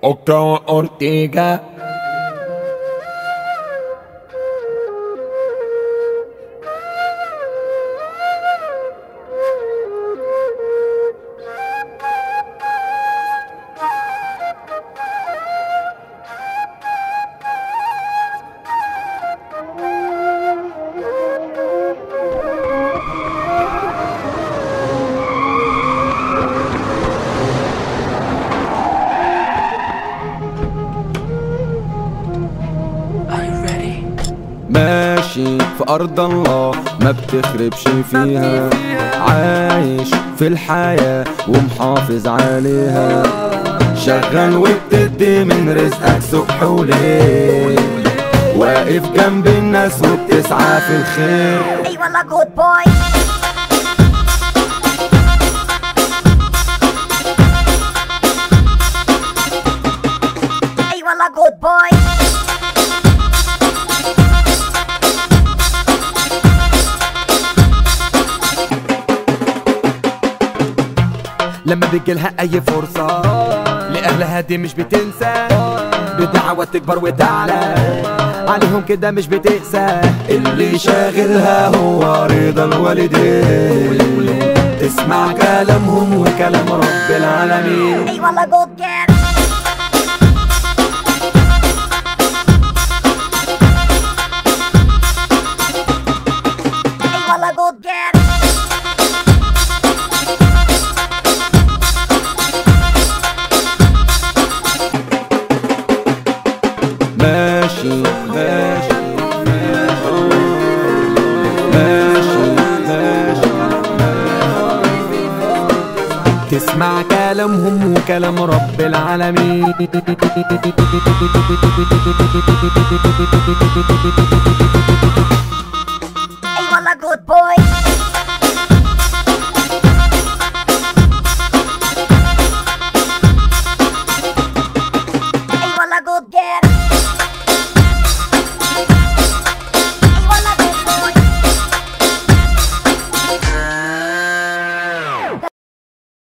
Octavio Ortega. في أرض الله ما بتخربش فيها. عايش في الحياة ومحافظ عليها. شغال وبتدي من رزقك صبح وليل. واقف جنب الناس وبتسعى في الخير. اي والله جود بوي لما بيجيلها أي فرصة لأهلها دي مش بتنسى. بدعوة تكبر وتعلى. عليهم كده مش بتقسى اللي شاغلها هو رضا الوالدين. تسمع كلامهم وكلام رب العالمين. اي والله جود اسمع كلامهم وكلام رب العالمين. أيوة، أي والله جود بوي